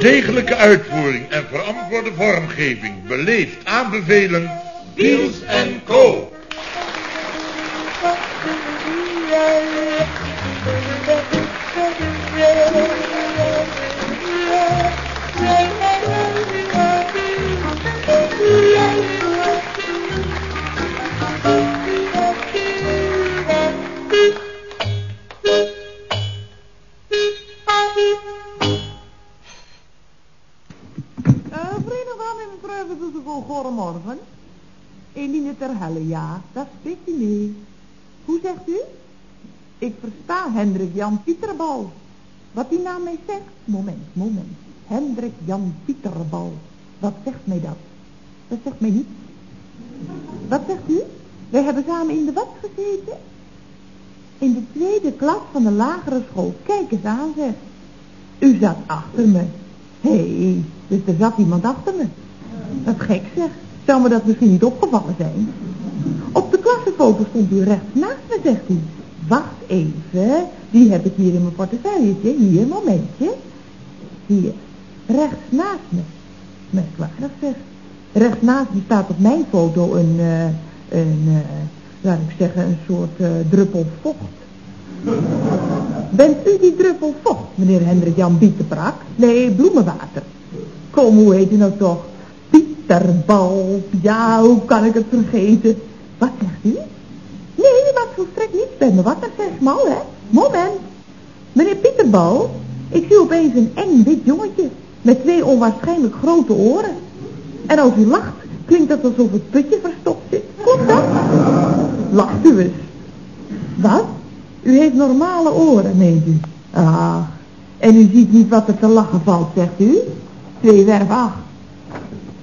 Degelijke uitvoering en verantwoorde vormgeving beleefd aanbevelen... Biels en ter Helle, ja, dat spreekt u mee. Hoe zegt u? Ik versta Hendrik Jan Pieterbal. Wat die naam mij zegt? Moment, moment. Hendrik Jan Pieterbal. Wat zegt mij dat? Dat zegt mij niet. Wat zegt u? Wij hebben samen in de wat gezeten? In de tweede klas van de lagere school. Kijk eens aan, zeg. U zat achter me. Hé, hey, dus er zat iemand achter me. Wat gek zeg. Zou me dat misschien niet opgevallen zijn? Op de klassenfoto stond u rechts naast me, zegt u. Wacht even, die heb ik hier in mijn portefeuilletje. Hier, momentje. Hier, rechts naast me. Merkwaardig zeg. Rechts naast me staat op mijn foto een, uh, een uh, laat ik zeggen, een soort uh, druppel vocht. Bent u die druppel vocht, meneer Hendrik Jan Bietenbrak? Nee, bloemenwater. Kom, hoe heet u nou toch? Pieterbal. Ja, hoe kan ik het vergeten? Wat zegt u? Nee, die was volstrekt niet bij me. Wat een zesmal, hè? Moment. Meneer Pieterbal, ik zie opeens een eng wit jongetje met twee onwaarschijnlijk grote oren. En als u lacht, klinkt dat alsof het putje verstopt zit. Klopt dat? Lacht u eens. Wat? U heeft normale oren, meent u? Ah, en u ziet niet wat er te lachen valt, zegt u? Twee werf acht.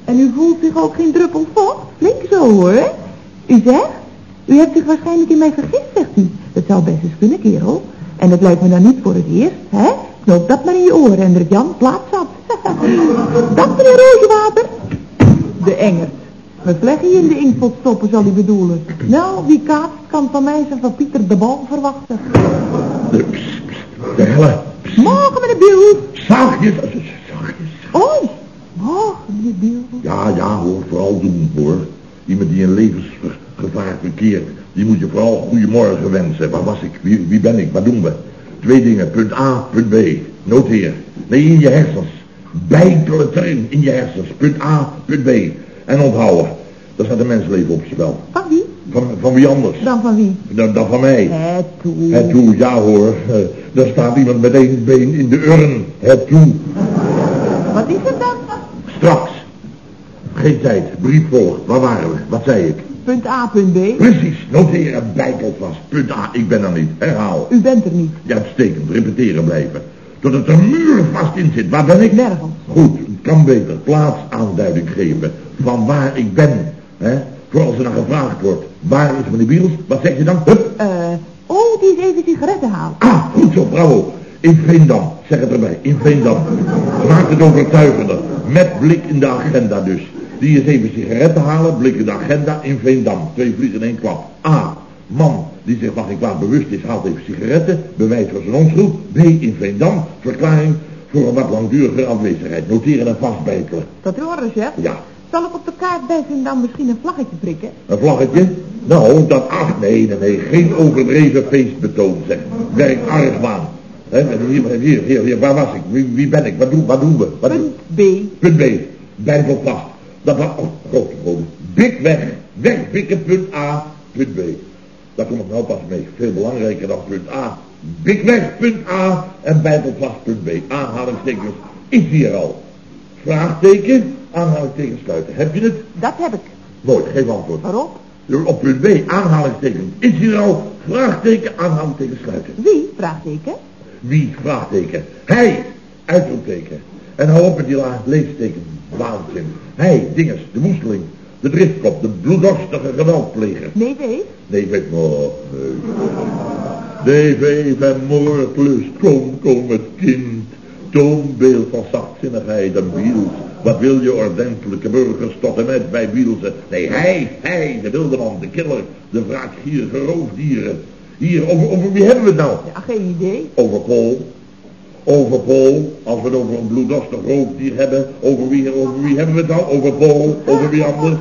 En u voelt zich ook geen druppel vocht? Flink zo, hoor. U zegt? U hebt zich waarschijnlijk in mij vergist, zegt u. Dat zou best eens kunnen, kerel. En dat lijkt me dan niet voor het eerst, hè? Knoop dat maar in je oren, Hendrik Jan. Plaats zat. Dag, meneer Roosjewater. De engert. Mijn vlegje in de inkpot stoppen, zal hij bedoelen. Nou, wie kaatst kan van mij zijn van Pieter de Bal verwachten. De, de helle. Morgen, meneer Biel. Zachtjes, zachtjes. Oi, morgen, meneer. Ja, ja, hoor, vooral doen, hoor. Iemand die in levensgevaar verkeert, die moet je vooral goedemorgen wensen. Waar was ik? Wie, wie ben ik? Wat doen we? Twee dingen. Punt A, punt B. Noteer. Nee, in je hersens. Bijtelen erin in je hersens. Punt A, punt B. En onthouden. Dat staat een mensleven op spel. Van wie? Van, van wie anders? Dan van wie? Dan, dan van mij. Het toe. Het toe, ja hoor. Uh, daar staat iemand met één been in de urn. Het toe. Wat is het dan? Straks. Geen tijd. Brief volgt. Waar waren we? Wat zei ik? Punt A, punt B. Precies. Noteren. Bijtel vast. Punt A. Ik ben er niet. Herhaal. U bent er niet. Ja, uitstekend. Repeteren blijven. Totdat er muur vast in zit. Waar ben ik? Nergens. Goed. Kan beter. Plaatsaanduiding geven. Van waar ik ben. Hè? Voor als er dan gevraagd wordt. Waar is meneer Biels? Wat zeg je dan? Hup. Eh, oh, die is even sigaretten halen. Ah, goed zo. Bravo. In Veendam. Zeg het erbij. In Veendam. Maak het overtuigender. Met blik in de agenda dus. Die is even sigaretten halen, blik in de agenda in Veendam. Twee vliegen in één klap. A. Man die zich van geen kwaad bewust is, haalt even sigaretten. Bewijs voor zijn onschuld. B. In Veendam. Verklaring voor een wat langdurige afwezigheid. Noteren en vastbijtelen. Dat horen, chef? Ja. Zal ik op de kaart bij Veendam misschien een vlaggetje prikken? Een vlaggetje? Nou, dat ach, nee, nee, nee. Geen overdreven feestbetoon, zeg. Werk argwaan. He, hier, hier, hier, hier, waar was ik? Wie, wie ben ik? Wat doen, wat doen we? Wat Punt B. Punt B. Bijbel vast. Dat was, oh, grote gewoon. Bik weg. Wegpikken, punt A, punt B. Daar kom ik nou pas mee. Veel belangrijker dan punt A. Bik weg, punt A. En bijbel vast, punt B. Aanhalingstekens is hier al. Vraagteken, aanhalingstekens sluiten. Heb je het? Dat heb ik. Mooi, geef antwoord. Waarop? Op punt B, aanhalingstekens. Is hier al? Vraagteken, aanhalingstekens sluiten. Wie? Vraagteken. Wie? Vraagteken. Hij! Uitroepteken. En hou op met die leesteken. Waanzin. Hij, dinges, de woesteling. De driftkop, de bloeddorstige geweldpleger. Nee, weet. Nee, weet. Nee, weet en moordlust. Kom, kom het kind. Toonbeeld van zachtzinnigheid en wiels. Wat wil je ordentelijke burgers tot en met bij wielsen? Nee, hij, hij, de wildeman, de killer, de wraakgierige roofdieren. Hier, over, over wie hebben we het nou? Ja, geen idee. Over kool. Over Paul, als we het over een bloeddorstig roofdier hebben, over wie, over wie hebben we het dan? Over Paul, over wie anders?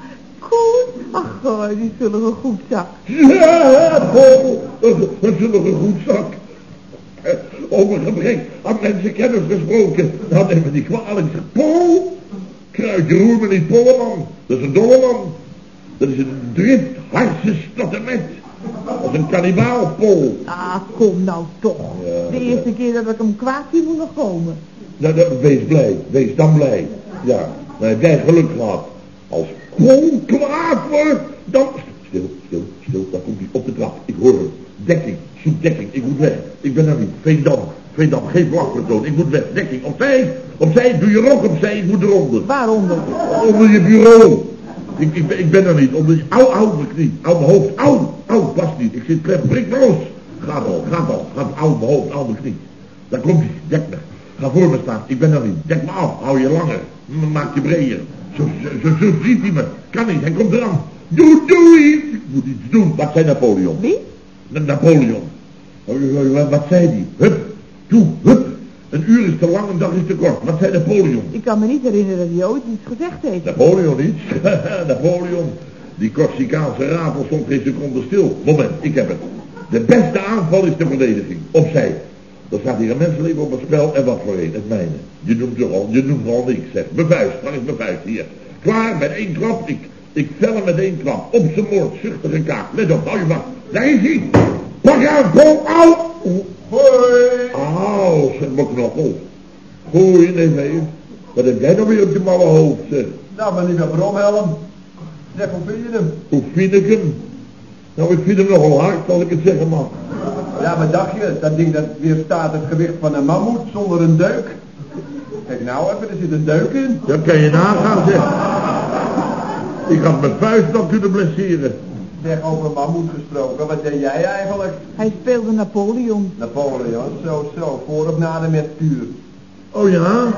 Koen, ach, oh, die zullen een goed zak. Ja, Paul, een, zullige goedzak. Eh, Over gebrek aan mensenkennis gesproken, nemen we die kwalijk. Paul, kruid je roer me niet, Polleman. Dat is een dolle man. Dat is een drift, hartjes tot Als een kannibaal, Paul. Ah, kom nou toch. Ja, De eerste keer dat ik hem kwaad zie moet nog komen. Nou, nou, wees blij, wees dan blij. Ja, dan heb jij geluk gehad. Als Paul kwaad wordt, dan... Stil, stil, stil, daar komt hij op de trap. Ik hoor hem. Dekking, zoek dekking, ik moet weg. Ik ben er niet. Veendam, Veendam, geen vlagvertoon. Ik moet weg. Dekking, opzij, opzij, doe je rok opzij, ik moet eronder. Waaronder? Onder je bureau. Ik, ik, ben- ik ben er niet. Je... Au, au, mijn knie. Au, mijn hoofd. Au, au, past niet. Ik zit klem. Los. Gaat al, gaat al. Gaat, au, mijn hoofd, au, mijn knie. Daar komt hij. Dek me. Ga voor me staan. Ik ben er niet. Dek me af. Hou je langer. Maak je breder. Zo, zo, zo, ziet hij me. Kan niet. Hij komt eraan. Doe, doe iets. Ik moet iets doen. Wat zei Napoleon? Wie? Na- Napoleon. Wat zei hij? Hup. Toe, hup. Een uur is te lang, een dag is te kort. Wat zei Napoleon? Ik kan me niet herinneren dat hij ooit iets gezegd heeft. Napoleon niet. Napoleon. Die Corsicaanse ratel stond geen seconde stil. Moment, ik heb het. De beste aanval is de verdediging. Opzij. Er staat hier een mensenleven op het spel en wat voor een, het mijne. Je noemt er al, je noemt er al niks, zeg. Mijn vuist, waar is mijn vuist? Hier. Klaar, met één klap. Ik, ik vel hem met één klap. Op zijn moord, zuchtige kaak. Let op, hou je vast. Daar is hij. Pak aan, Paul, au. Hoi! Zeg mijn knoppel. Goeie, nee, nee. Wat heb jij nou weer op je malle hoofd, zeg? Nou, mijn lieve Bromhelm. Zeg, hoe vind je hem? Hoe vind ik hem? Nou, ik vind hem nogal hard, als ik het zeggen mag. Ja, maar dacht je, dat ding dat weerstaat het gewicht van een mammoet zonder een deuk. Kijk nou even, er zit een deuk in. Dat kan je nagaan, zeg. Ik had mijn vuist nog kunnen blesseren. Zeg, over mammoet gesproken, wat deed jij eigenlijk? Hij speelde Napoleon. Napoleon, zo, zo, voor of na de metkuur. Oh ja?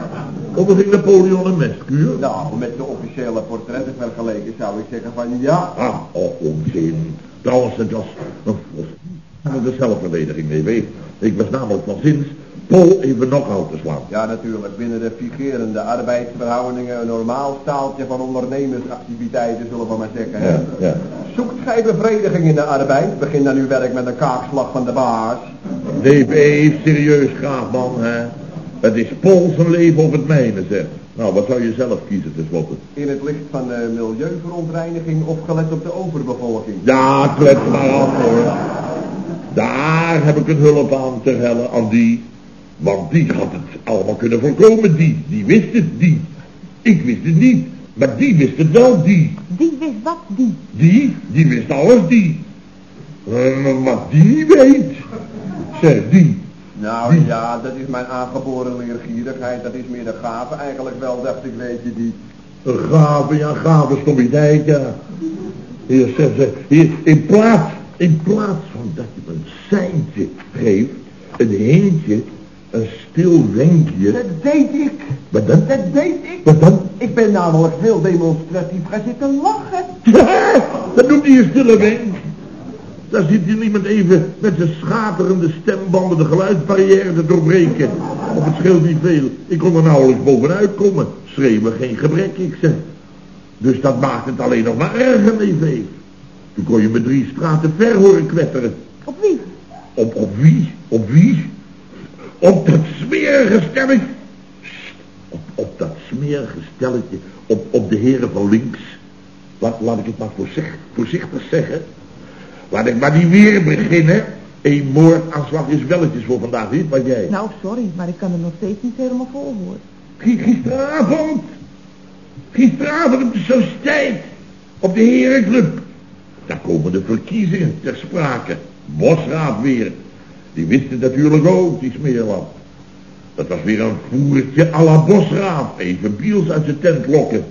Onderging Napoleon een meskuur? Nou, met de officiële portretten vergeleken zou ik zeggen van ja. Ah, oh, onzin. Trouwens, het was een van de zelfverdediging, nee, weet. Ik was namelijk van zins Paul even knock-out te slaan. Ja, natuurlijk, binnen de figerende arbeidsverhoudingen een normaal staaltje van ondernemersactiviteiten, zullen we maar zeggen. Ja, ja. Zoekt gij bevrediging in de arbeid? Begin dan uw werk met een kaakslag van de baas. Even serieus, graafman, hè. Het is Paul zijn leven of het mijne, zeg. Nou, wat zou je zelf kiezen, tenslotte? In het licht van de milieuverontreiniging of gelet op de overbevolking? Ja, klets maar af hoor. Daar heb ik een hulp aan te hellen, aan die. Want die had het allemaal kunnen voorkomen, die. Die wist het, die. Ik wist het niet. Maar die wist het wel, die. Die wist wat, die. Die, die wist alles, die. Eh, wat die weet. Zeg, die. Nou ja, dat is mijn aangeboren leergierigheid. Dat is meer de gave eigenlijk wel, dacht ik, weet je die. Een gave, ja, gave stommigheid, ja. Hier, zeg, zeg, hier, in plaats, in plaats van dat je een seintje geeft, een hintje, een stil wenkje. Dat deed ik. Wat dan? Dat deed ik. Wat dan? Ik ben namelijk heel demonstratief gaan zitten lachen. Dat doet hij een stille wenk. Daar zit hier iemand even met zijn schaterende stembanden de geluidsbarrière te doorbreken. Of het scheelt niet veel. Ik kon er nauwelijks bovenuit komen. Schreeuwen geen gebrek, ik zeg. Dus dat maakt het alleen nog maar erger, neef Eef. Toen kon je me drie straten ver horen kwetteren. Op wie? Op, op wie? Op wie? Op dat smerige stelletje. Op, op dat smerige stelletje. Op, op de heren van links. Laat, laat ik het maar voorzichtig, voorzichtig zeggen. Laat ik maar die weer beginnen. Een moordaanslag is welletjes voor vandaag, niet wat jij? Nou, sorry, maar ik kan er nog steeds niet helemaal vol worden. G- Gisteravond. Gisteravond op de sociëteit. Op de herenclub. Daar komen de verkiezingen ter sprake. Bosraad weer. Die wist het natuurlijk ook, die smeerlap. Dat was weer een voertje à la Bosraad. Even Biels uit zijn tent lokken.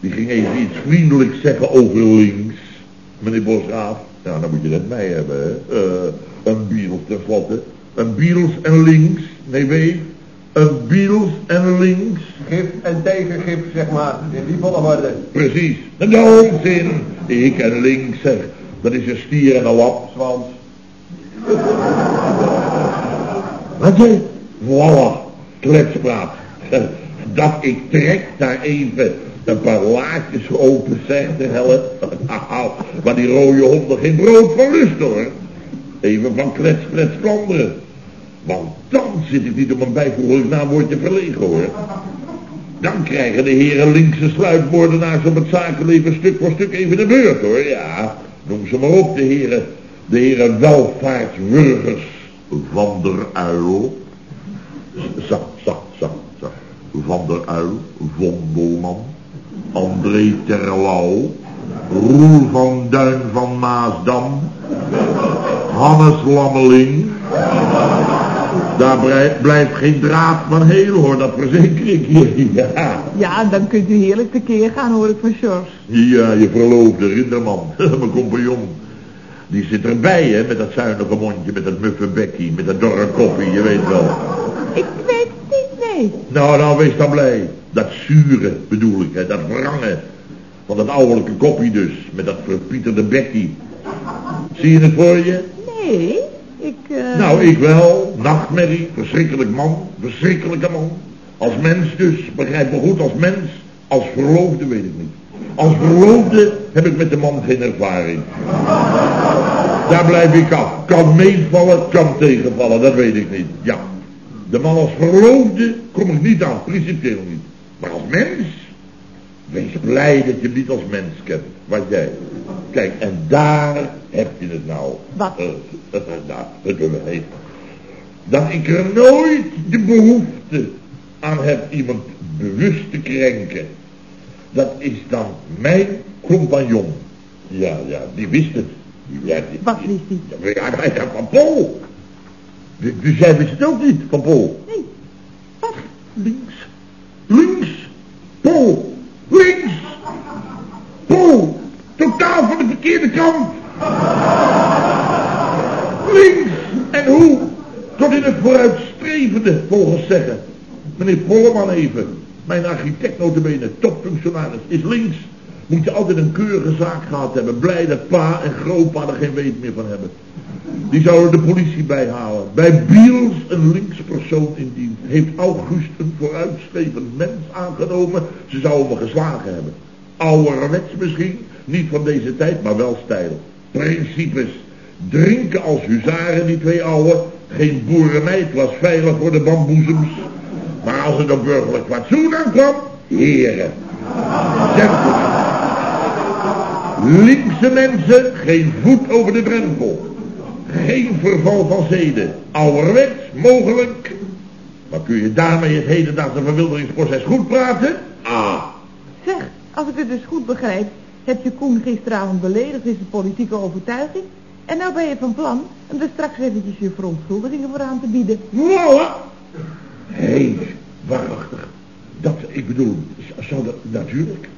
Die ging even iets vriendelijks zeggen over links. Meneer Bosraad. Nou, dan moet je dat mij hebben, hè. Eh, een Biels tenslotte. Een Biels en links. Nee, weet. Een Biels en links. Gif en tegengif, zeg maar, in die volgorde. Precies. Een onzin. Ik en links zeg. Dat is een stier en een lap. Zwans. Je? Voilà, kletspraat. Dat ik trek daar even een paar laadjes open, zegt de helle. Nou, maar die rode hond nog geen brood van lust hoor. Even van klets, klets, klanderen. Want dan zit ik niet op een bijvoeglijk naamwoordje verlegen hoor. Dan krijgen de heren linkse sluipmoordenaars op het zakenleven stuk voor stuk even de beurt hoor. Ja, noem ze maar op de heren, de heren welvaartswurgers van der Uil. Zak, zak, zak, zak. Van der Uil, Vondelman, André Terlouw, Roel van Duin van Maasdam, Hannes Lammeling. Daar blijft geen draad van heel hoor, dat verzeker ik je. Ja. ja, dan kunt u heerlijk tekeer gaan hoor ik van Sjors. Ja, je verloofde rinderman, mijn compagnon. Die zit erbij, hè, met dat zuinige mondje, met dat muffe bekkie, met dat dorre koffie, je weet wel. Ik weet het niet, nee. Nou, nou, wees dan blij. Dat zure, bedoel ik, hè, dat wrangen. Van dat ouderlijke koppie dus, met dat verpieterde bekkie. Zie je het voor je? Nee, ik... Uh... Nou, ik wel. Nachtmerrie, verschrikkelijk man, verschrikkelijke man. Als mens dus, begrijp me goed, als mens. Als verloofde weet ik niet. Als verloofde heb ik met de man geen ervaring. Daar blijf ik af. Kan meevallen, kan tegenvallen, dat weet ik niet. Ja. De man als verloofde kom ik niet aan, principieel niet. Maar als mens, wees blij dat je hem niet als mens kent. Wat jij. Kijk, en daar heb je het nou. Wat? Uh, uh, nou, het bewijs. Dat ik er nooit de behoefte aan heb iemand bewust te krenken. Dat is dan mijn compagnon. Ja, ja, die wist het. Ja, die, Wat wist hij? Ja, ja, van Paul. Dus jij wist het ook niet, van Paul? Nee. Wat? Links. Links. Paul. Links. Paul. Totaal van de verkeerde kant. Links. En hoe? Tot in het vooruitstrevende, volgens zeggen. Meneer Polleman even. Mijn architect notabene, topfunctionaris, is links. Moet je altijd een keurige zaak gehad hebben. Blij dat pa en grootpa er geen weet meer van hebben. Die zouden de politie bijhalen. Bij Biels een linkspersoon in dienst. Heeft August een vooruitstrevend mens aangenomen. Ze zouden hem geslagen hebben. Ouderwets misschien. Niet van deze tijd, maar wel stijl. Principes. Drinken als huzaren, die twee ouwe. Geen boerenmeid was veilig voor de bamboezems. Maar als het op burgerlijk fatsoen aankwam, heren. Linkse mensen, geen voet over de drempel. Geen verval van zeden. Ouderwets, mogelijk. Maar kun je daarmee het hedendaagse verwilderingsproces goed praten? Ah. Zeg, als ik het dus goed begrijp, heb je Koen gisteravond beledigd is de politieke overtuiging. En nou ben je van plan om er straks eventjes je verontschuldigingen voor aan te bieden. Voilà. Hé, waarachtig. Dat, ik bedoel, zou dat natuurlijk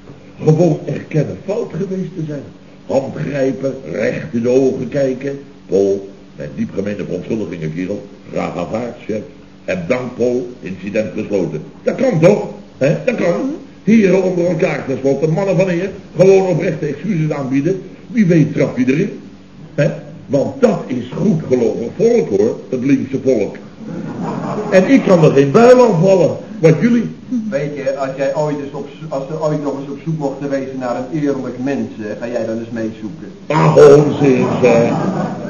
gewoon erkennen fout geweest te zijn. Handgrijpen, recht in de ogen kijken. Paul, mijn diep gemeende verontschuldigingen, kerel. Graag aanvaard, chef. Heb dank, Paul. Incident gesloten. Dat kan toch? hè? Dat kan. Heren onder elkaar tenslotte, mannen van eer. Gewoon oprechte excuses aanbieden. Wie weet trap je erin. hè? Want dat is goed geloven volk hoor, het linkse volk. En ik kan er geen buil aan vallen. Wat jullie? Weet je, als jij ooit eens op, als er ooit nog eens op zoek mocht wezen naar een eerlijk mens, ga jij dan eens meezoeken? Ah, onzin, zeg.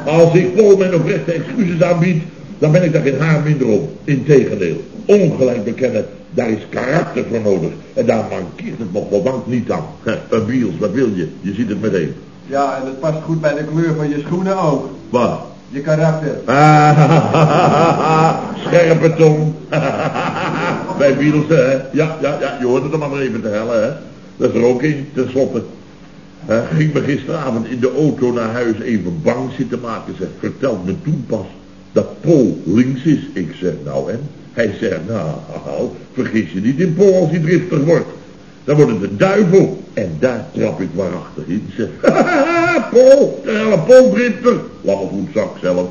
Als ik vol mijn oprechte excuses aanbied, dan ben ik daar geen haar minder op. Integendeel, ongelijk bekennen, daar is karakter voor nodig. En daar mankeert het nog goddank niet aan. Een wiels, wat wil je? Je ziet het meteen. Ja, en het past goed bij de kleur van je schoenen ook. Wat? Je karakter. Scherpe tong. Bij Beatles, hè. Ja, ja, ja, je hoort het er maar even te hellen, hè. Dat is er ook in, tenslotte. Ging me gisteravond in de auto naar huis even bang zitten maken. Zeg, vertelt me toen pas dat Paul links is. Ik zeg, nou en? Hij zegt, nou, vergis je niet in Paul als hij driftig wordt. Dan wordt het de duivel. En daar trap ik waarachtig in. Zeg, Paul, hele Paul driftig. voetzak zelf.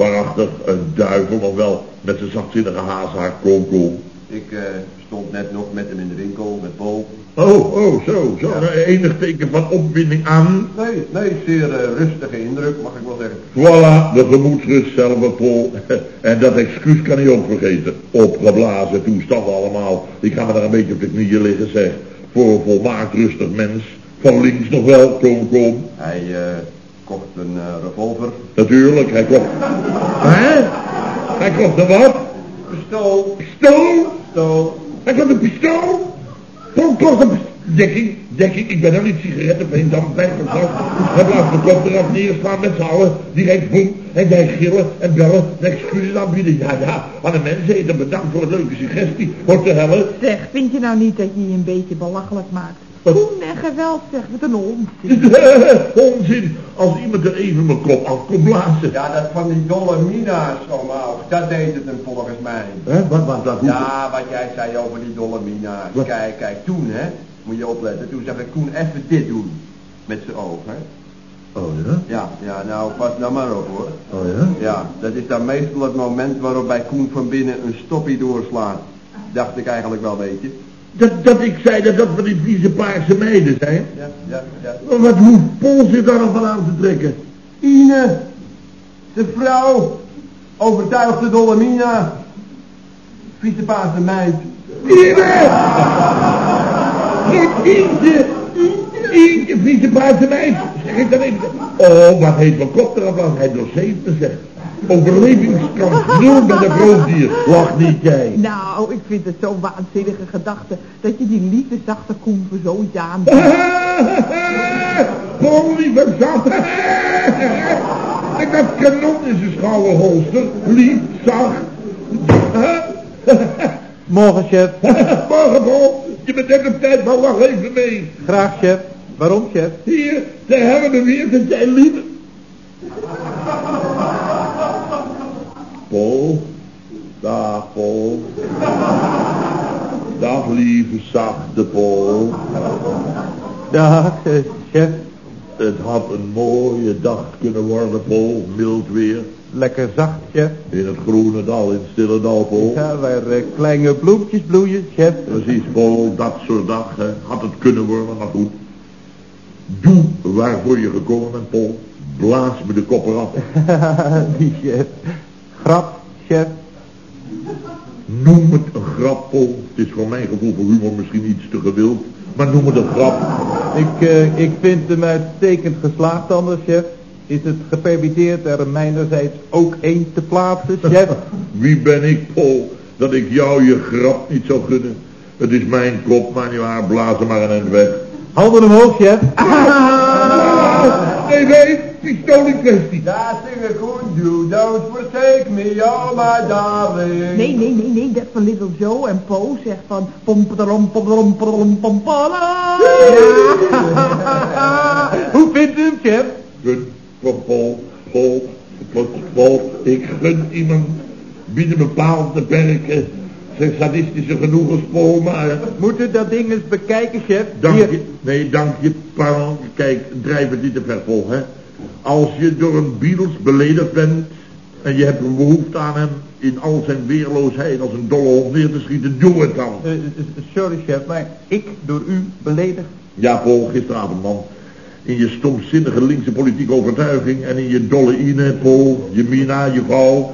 Waarachtig, een duivel, nog wel met zijn zachtzinnige haashaar, kom, kom. Ik eh, stond net nog met hem in de winkel, met Paul. Oh, oh, zo, zo. Ja. Nou, Enig teken van opwinding aan. Nee, nee, zeer eh, rustige indruk, mag ik wel zeggen. Voilà, de gemoedsrust zelf, Paul. En dat excuus kan hij ook vergeten. Opgeblazen toestand allemaal. Ik ga me daar een beetje op de knieën liggen, zeg. Voor een volmaakt rustig mens. Van links nog wel, kom, kom. Hij eh, kocht een eh, revolver. Natuurlijk, hij kocht... Hè? Hij kocht een wat? Pistool. Pistool? Pistool. Hij kocht een pistool? Paul kocht een pistool. Dekking, dekking, ik ben nou niet sigarettenveen, dan blijft het vast. Hij blaast de kop eraf neerslaan met z'n allen. Direct boem, en jij gillen en bellen en excuses aanbieden. Ja, ja, aan de mensen eten bedankt voor een leuke suggestie. Wordt de helle. Zeg, vind je nou niet dat je je een beetje belachelijk maakt? Wat? Koen en geweld, zeg, wat een onzin. Onzin, als iemand er even mijn kop af kon blazen. Ja, dat van die dolle mina's omhoog, dat deed het hem volgens mij. Hè, wat was dat? Ja, wat jij zei over die dolle mina's. Wat? Kijk, kijk, toen hè, moet je opletten, toen zag ik Koen even dit doen. Met zijn oog, hè. Oh ja? Ja, ja, nou, pas nou maar op hoor. Oh ja? Ja, dat is dan meestal het moment waarop bij Koen van binnen een stoppie doorslaat. Dacht ik eigenlijk wel, weet je. Dat, dat ik zei dat dat van die vieze paarse meiden zijn. Ja, ja, ja. Maar wat hoeft Paul zich daar nog van aan te trekken? Ine, de vrouw, overtuigd de dolle Mina. Vicepaas meid. Ine! Geen eentje! Eentje vieze paarse meid! Zeg ik dan even. Oh, wat heet mijn kop eraf af. Hij doorzeeft me zeg. Overlevingskans nul met een roofdier. Lach niet jij. Nou, ik vind het zo'n waanzinnige gedachte dat je die liefdeszachte Koen voor zoiets aan. Paul, lieve zat. Ik had kanon in zijn schouderholster. Lief, zacht. Morgen, chef. Morgen, Paul. Je bent net op tijd, maar wacht even mee. Graag, chef. Waarom, chef? Hier, daar hebben we weer dat jij lief. Paul. Dag, Paul. Dag, lieve, zachte Paul. Dag, eh, chef. Het had een mooie dag kunnen worden, Paul. Mild weer. Lekker zacht, chef. In het groene dal, in het stille dal, Paul. Ja, waar eh, kleine bloempjes bloeien, chef. Precies, Paul, dat soort dag hè. had het kunnen worden, maar goed. Doe waarvoor je gekomen bent, Paul. Blaas me de kop eraf. Die chef. Grap, chef. Noem het een grap, Paul. Het is voor mijn gevoel voor humor misschien iets te gewild. Maar noem het een grap. Ik, eh, ik vind hem uitstekend geslaagd anders, chef. Is het gepermitteerd er mijnerzijds ook één te plaatsen, chef? Wie ben ik, Paul, dat ik jou je grap niet zou gunnen? Het is mijn kop, maar niet waar. Blaas hem maar een eind weg. Handen omhoog, chef. Nee, nee, pistool in kwestie. Daar zingen Koen, you don't forsake me, oh my darling. Nee, nee, nee, nee, dat van Little Joe en Po zegt van pomperom, pomperom, pomperom, pompala. Hoe vindt u hem, chef? Gun voor Paul, Paul, Paul. Ik gun iemand binnen bepaalde perken zijn sadistische genoegens, Paul, maar... Moet u dat ding eens bekijken, chef? Dank Hier. je, nee, dank je, pardon. Kijk, drijf het niet te ver vol, hè. Als je door een Beatles beledigd bent en je hebt een behoefte aan hem in al zijn weerloosheid als een dolle hond neer te schieten, doe het dan. Eh, eh, sorry, chef, maar ik door u beledigd? Ja, Paul, gisteravond, man. In je stomzinnige linkse politieke overtuiging en in je dolle Ine, Paul, je Mina, je vrouw.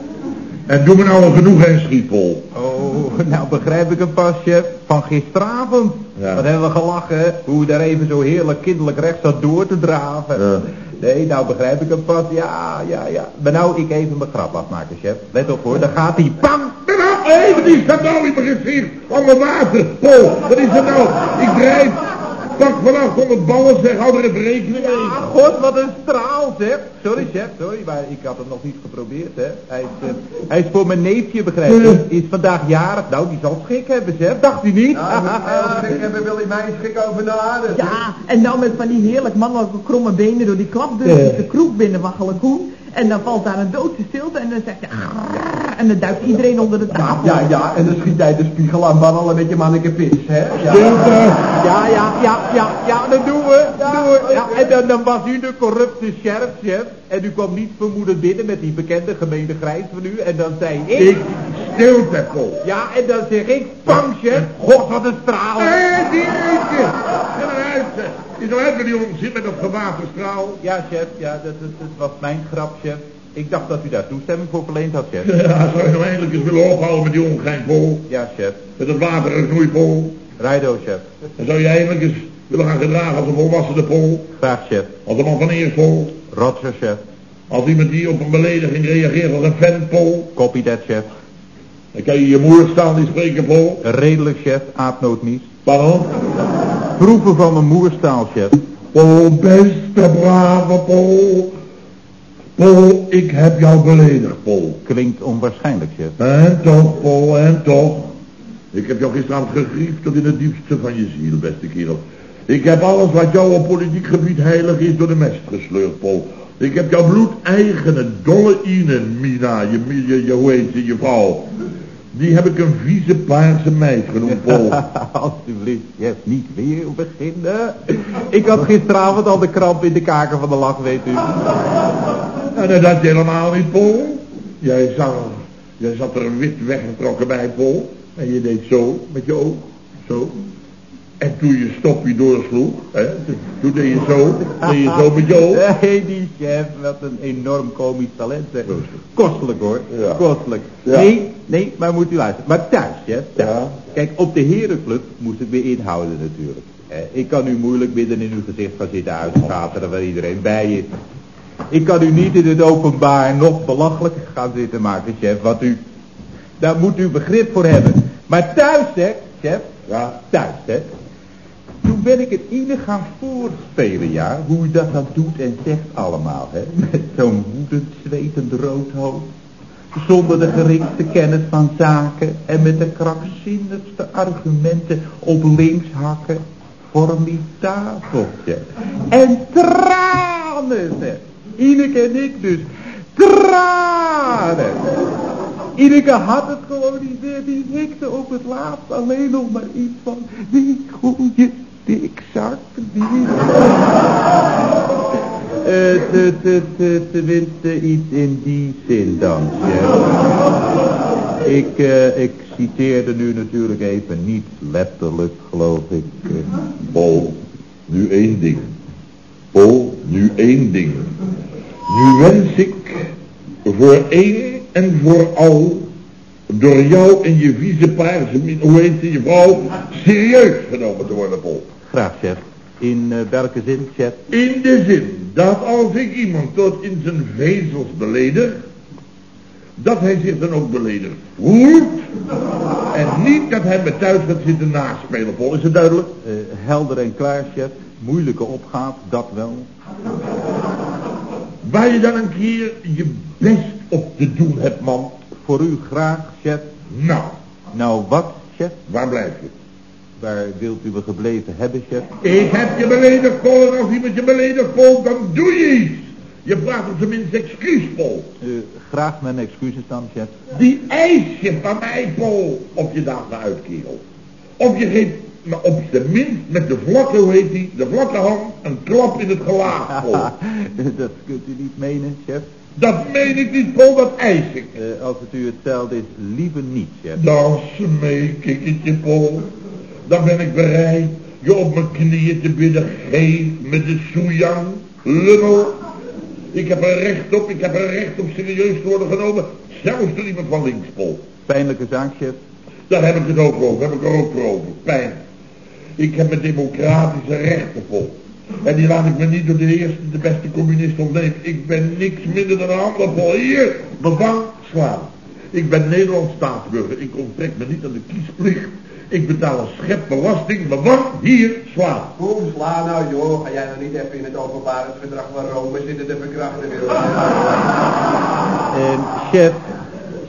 En doe me nou een genoeg en schiet, Paul. Oh, nou begrijp ik hem pas, chef. Van gisteravond. Ja. Wat hebben we gelachen? Hoe daar even zo heerlijk kinderlijk recht zat door te draven. Ja. Nee, nou begrijp ik hem pas. Ja, ja, ja. Maar nou, ik even mijn grap afmaken, chef. Let op hoor, dan gaat hij bam! Nou, is dat nou in mijn gezicht? Alle water, Paul, wat is dat nou? Ik drijf, pak vanaf van het ballen, zeg, hou er even rekening mee. Ah, god, wat een straal, zeg. Sorry, chef, sorry, maar ik had het nog niet geprobeerd, hè. Hij is, eh, hij is voor mijn neefje, begrijp je? Is vandaag jarig. Nou, die zal schik hebben, chef. Dacht u niet? Nou, schik hebben wil hij mij schik over de aarde. Ja, en dan met van die heerlijk mannelijke kromme benen door die klapdeur de kroeg binnenwaggelen Koen. En dan valt daar een doodse stilte en dan zegt hij... En dan duikt iedereen onder de tafel. Ja, ja, en dan schiet hij de spiegel aan bannen met je manneke pis, hè? Ja. Stilte. Ja, ja, ja, ja, ja, dat doen we, dat doen we. Ja, en dan, dan was u de corrupte sheriff, chef. En u kwam niet vermoedend binnen met die bekende gemeente grijs van u. En dan zei ik... Ik Stilte, Paul. Ja, en dan zeg ik, bang, chef. God, wat een straal. Hé, die eentje. Ga eruit, zeg. Is met die onzin met dat gewaterstraal. Ja, chef, ja, dat, dat, dat was mijn grap, chef. Ik dacht dat u daar toestemming voor verleend had, chef. Ja, zou je nou eindelijk eens willen ophouden met die ongein, Paul? Ja, chef. Met dat water en knoei, Paul. Rijdo, chef. Dan zou je eindelijk eens willen gaan gedragen als een volwassene, Paul. Graag, chef. Als een man van eer, Paul. Roger, chef. Als iemand die op een belediging reageert als een fan, Paul. Copy that, chef. Dan kan je je moeder staan die spreken, Paul. Redelijk, chef. Aapnoodmies. Pardon? Proeven van mijn moerstaal, chef. Paul, beste brave Paul. Paul, ik heb jou beledigd, Paul. Klinkt onwaarschijnlijk, chef. En toch, Paul, en toch. Ik heb jou gisteravond gegriefd tot in het diepste van je ziel, beste kerel. Ik heb alles wat jou op politiek gebied heilig is door de mest gesleurd, Paul. Ik heb jouw bloedeigene, dolle Ine, Mina, je, je, je, hoe heet ze, je vrouw. Die heb ik een vieze paarse meid genoemd, Paul. Alsjeblieft, chef, niet weer beginnen. Ik had gisteravond al de kramp in de kaken van de lach, weet u. En dat had je helemaal niet, Paul. Jij, zag, jij zat er wit weggetrokken bij, Paul. En je deed zo, met je oog. Zo. En toen je stopje doorsloeg, hè, toen deed je zo, deed je zo met oog. Hé, die chef, wat een enorm komisch talent, zeg. Kostelijk, hoor. Ja. Kostelijk. Ja. Nee, nee, maar moet u luisteren. Maar thuis, chef, thuis. Ja. Kijk, op de herenclub moest ik weer inhouden, natuurlijk. Eh, ik kan u moeilijk midden in uw gezicht gaan zitten uitschateren waar iedereen bij is. Ik kan u niet in het openbaar nog belachelijk gaan zitten maken, chef, wat u... Daar moet u begrip voor hebben. Maar thuis, hè, chef, Ja, thuis, hè. Ben ik het ieder gaan voorspelen, ja, hoe u dat dan doet en zegt allemaal, hè. Met zo'n woedend, zwetend rood hoofd. Zonder de geringste kennis van zaken en met de krankzinnigste argumenten op links hakken. Formidabeltje. En tranen, zeg. Ineke en ik dus. Tranen. Ineke had het gewoon niet. Die hikte op het laatst alleen nog maar iets van die goede dikzak. Die... Eh, te, te, te, tenminste iets in die zin dan. Ik, eh, ik citeerde nu natuurlijk even niet letterlijk, geloof ik. eh. Paul, nu één ding. Paul, nu één ding. Nu wens ik voor één en voor al door jou en je vieze paarse, hoe heet je vrouw, serieus genomen te worden, Paul. Graag, chef. In eh, welke zin, chef? In de zin dat als ik iemand tot in zijn vezels beledig, dat hij zich dan ook beledigd voelt. En niet dat hij me thuis gaat zitten naspelen, Paul. Is het duidelijk? Eh, helder en klaar, chef. Moeilijke opgaat, dat wel. Waar je dan een keer je best op te doen hebt, man. Voor u graag, chef. Nou, Nou, wat, chef? waar blijf je? Waar wilt u me gebleven hebben, chef? Ik heb je beledigd, Paul. En als iemand je beledigt, Paul, dan doe je iets. Je vraagt op zijn minst excuus, Paul. Eh, graag mijn excuses dan, chef. Die eis je van mij, Paul, op je dagen uit, kerel. Of je geeft me op zijn minst met de vlakke, hoe heet die, de vlakke hand, een klap in het gelaat, Paul. dat kunt u niet menen, chef. Dat meen ik niet, Paul, dat eis ik. Eh, als het u hetzelfde is, liever niet, chef. Dan smeek ik het je, Paul. Dan ben ik bereid je op mijn knieën te bidden. Geef me de soejang, lummel. Ik heb er recht op, ik heb er recht op serieus te worden genomen. Zelfs door iemand van links, Paul. Pijnlijke zaak, chef. Daar heb ik het ook over, heb ik er ook over. Pijn. Ik heb mijn democratische rechten vol. En die laat ik me niet door de eerste, de beste communist ontnemen. Ik ben niks minder dan een ander vol. Hier, bevang, slaan. Ik ben Nederlands staatsburger. Ik onttrek me niet aan de kiesplicht. Ik betaal een schep belasting. Bevang, hier, slaan. Kom, sla nou joh. Ga jij nou niet even in het openbare verdrag van Rome zitten te verkrachten wil? Eh, chef,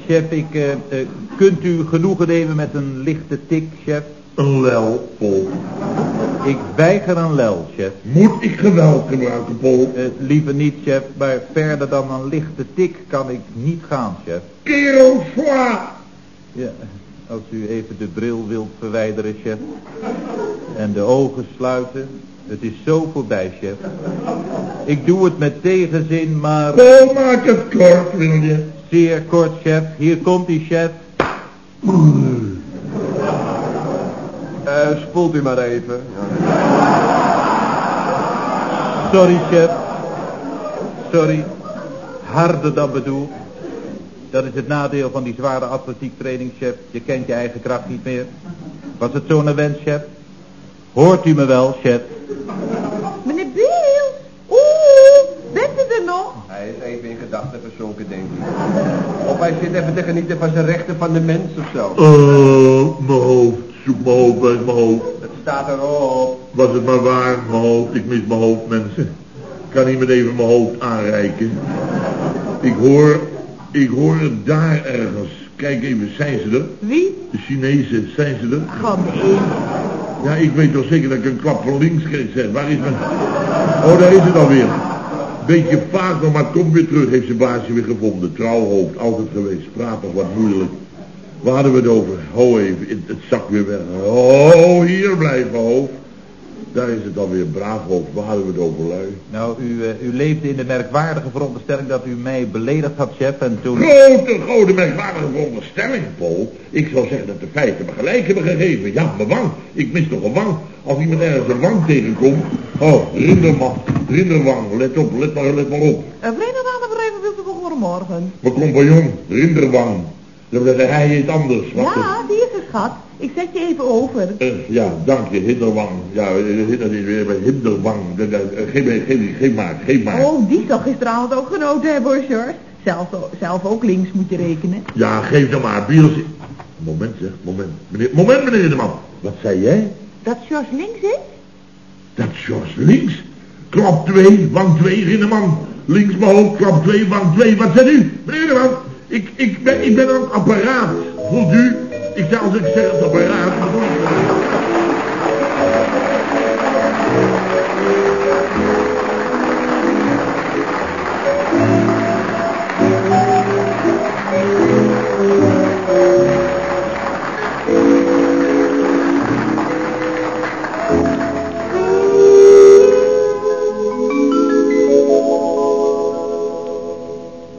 chef, ik, eh, eh, kunt u genoegen nemen met een lichte tik, chef? Een lel, Pol. Ik weiger een lel, chef. Moet ik geweld gebruiken, Pol? Eh, liever niet, chef, maar verder dan een lichte tik kan ik niet gaan, chef. Kerel, sla! Ja, als u even de bril wilt verwijderen, chef. En de ogen sluiten. Het is zo voorbij, chef. Ik doe het met tegenzin, maar Pol, maak het kort, wil je? zeer kort, chef. Hier komt die chef. Eh, spoelt u maar even. Sorry, chef. Sorry. Harder dan bedoeld. Dat is het nadeel van die zware atletiek training, chef. Je kent je eigen kracht niet meer. Was het zo'n wens, chef? Hoort u me wel, chef? Meneer Biel! Oeh, bent u er nog? Hij is even in gedachten verzonken, denk ik. Of hij zit even te genieten van zijn rechten van de mens of zo. Oh, mijn hoofd. Zoek mijn hoofd, is mijn hoofd? Het staat erop. Was het maar waar, mijn hoofd. Ik mis mijn hoofd, mensen. Ik kan iemand even mijn hoofd aanreiken. Ik hoor, ik hoor het daar ergens. Kijk even, zijn ze er? Wie? De Chinezen, zijn ze er? Gewoon nee. Ja, ik weet toch zeker dat ik een klap van links kreeg, zeg. Waar is mijn... Oh, daar is het alweer. Beetje vaak nog, maar komt weer terug, heeft zijn baasje weer gevonden. Trouwhoofd, altijd geweest. Praat nog wat moeilijk. Waar hadden we het over? Ho even, het, het zak weer weg. Oh, hier blijven, hoofd. Daar is het alweer, braaf hoofd. Waar hadden we het over, lui? Nou, u, eh, u leefde in de merkwaardige veronderstelling dat u mij beledigd had, chef, en toen... Grote, grote merkwaardige veronderstelling, Paul. Ik zou zeggen dat de feiten me gelijk hebben gegeven. Ja, mijn wang. Ik mis nog een wang. Als iemand ergens een wang tegenkomt... Oh, rinderman, rinderwang. Let op, let maar, let maar op. Een vreemde watervreven wilt u voor goedemorgen. Mijn compagnon, rinderwang. Zeggen, hij heet anders. Ja, die is er, schat. Ik zet je even over. Eh, ja, dank je, Hinderwang. Ja, is weer bij Hinderwang. Dat- eh, Geef, geef, geef maar, geef maar. Oh, die zal gisteravond ook genoten hebben hoor, George. Zelf, zelf ook links moet je rekenen. Ja, geef dan maar, Biels. Moment zeg, moment. Meneer, moment meneer Hinderman. Wat zei jij? Dat George links is? Dat George links. Klap 2, wang 2, Rinneman. Links mijn hoofd, klap 2, wang 2. Wat zegt u? Meneer Rinneman, ik, ik, ben, ik ben het apparaat. Voelt u? Ik dacht dat ik zeg op